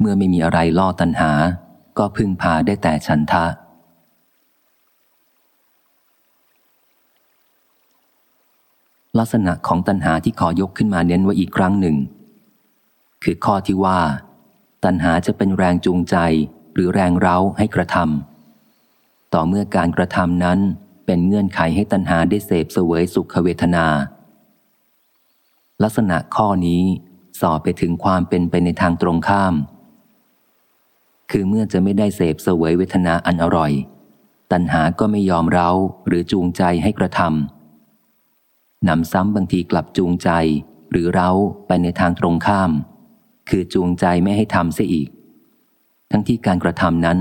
เมื่อไม่มีอะไรล่อตัณหา ก็พึ่งพาได้แต่ฉันทะ ลักษณะของตัณหาที่ขอยกขึ้นมาเน้นไว้อีกครั้งหนึ่ง คือข้อที่ว่า ตัณหาจะเป็นแรงจูงใจหรือแรงเร้าให้กระทำต่อเมื่อการกระทำนั้นเป็นเงื่อนไขให้ตัณหาได้เสพเสวยสุขเวทนา ลักษณะข้อนี้สอบไปถึงความเป็นไปในทางตรงข้าม คือเมื่อจะไม่ได้เสพเสวยเวทนาอันอร่อย ตัณหาก็ไม่ยอมเร้าหรือจูงใจให้กระทำนำซ้ำบางทีกลับจูงใจ หรือเร้าไปในทางตรงข้าม คือจูงใจไม่ให้ทำเสียอีก ทั้งที่การกระทำนั้น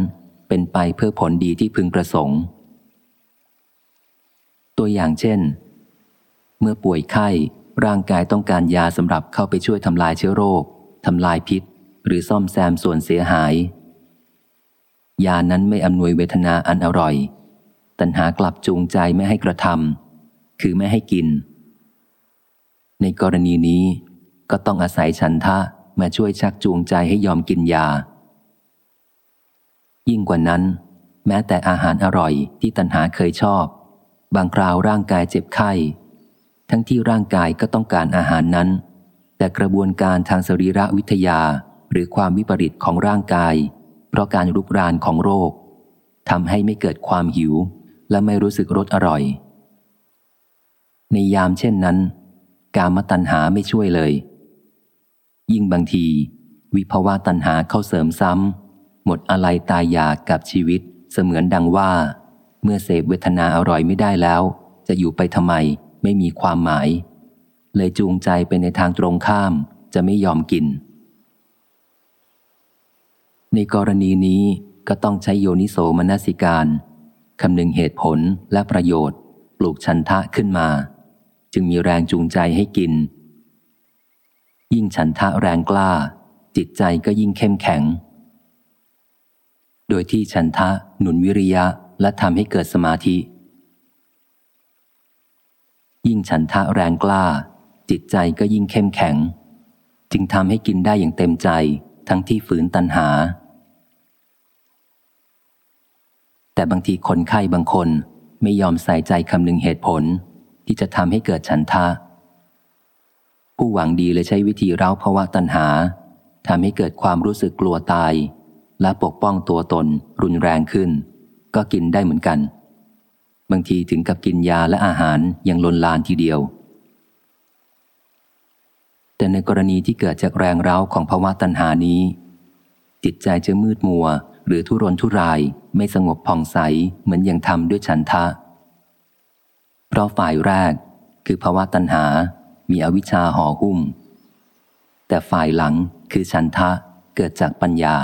เป็นไปเพื่อผลดีที่พึงประสงค์ ตัวอย่างเช่น เมื่อป่วยไข้ ร่างกายต้องการยาสำหรับเข้าไปช่วยทำลายเชื้อโรคทำลายพิษ หรือซ่อมแซมส่วนเสียหาย ยานั้นไม่อำนวยเวทนาอันอร่อย ตัณหากลับจูงใจไม่ให้กระทำคือไม่ให้กิน ในกรณีนี้ก็ต้องอาศัยฉันทะมาช่วยชักจูงใจให้ยอมกินยา ยิ่งกว่านั้น แม้แต่อาหารอร่อยที่ตัณหาเคยชอบ บางคราวร่างกายเจ็บไข้ ทั้งที่ร่างกายก็ต้องการอาหารนั้น แต่กระบวนการทางสรีระวิทยาหรือความวิปริตของร่างกาย เพราะการรุกรานของโรคทำให้ไม่เกิดความหิว และไม่รู้สึกรสอร่อย ในยามเช่นนั้น กามตัณหาไม่ช่วยเลย ยิ่งบางที วิภาวะตัณหาเข้าเสริมซ้ำ หมดอะไรตายอยากกับชีวิต เสมือนดังว่า เมื่อเสพเวทนาอร่อยไม่ได้แล้ว จะอยู่ไปทำไมไม่มีความหมาย เลยจูงใจไปในทางตรงข้ามจะไม่ยอมกิน ในกรณีนี้ก็ต้องใช้โยนิโสมนสิการคำนึงเหตุผลและประโยชน์ ปลูกชันทะขึ้นมา จึงมีแรงจูงใจให้กิน ยิ่งฉันทะแรงกล้า จิตใจก็ยิ่งเข้มแข็ง โดยที่ฉันทะหนุนวิริยะและทำให้เกิดสมาธิ ยิ่งฉันทะแรงกล้า จิตใจก็ยิ่งเข้มแข็ง จึงทำให้กินได้อย่างเต็มใจทั้งที่ฝืนตัณหา แต่บางทีคนไข้บางคนไม่ยอมใส่ใจคำนึงเหตุผล ที่จะทำให้เกิดฉันทะผู้หวังดีเลยใช้วิธีเร้าภาวะตัณหาทำให้เกิดความรู้สึกกลัวตาย และปกป้องตัวตน รุนแรงขึ้น ก็กินได้เหมือนกัน บางทีถึงกับกินยาและอาหารอย่างลนลานทีเดียว แต่ในกรณีที่เกิดจากแรงเร้าของภาวะตัณหานี้ จิตใจจะมืดมัว หรือทุรนทุรายไม่สงบผ่องใสเหมือนอย่างทำด้วยฉันทะ เพราะฝ่ายแรกคือภาวะตัณหา มีอวิชชาห่อหุ้ม แต่ฝ่ายหลังคือฉันทะเกิดจากปัญญา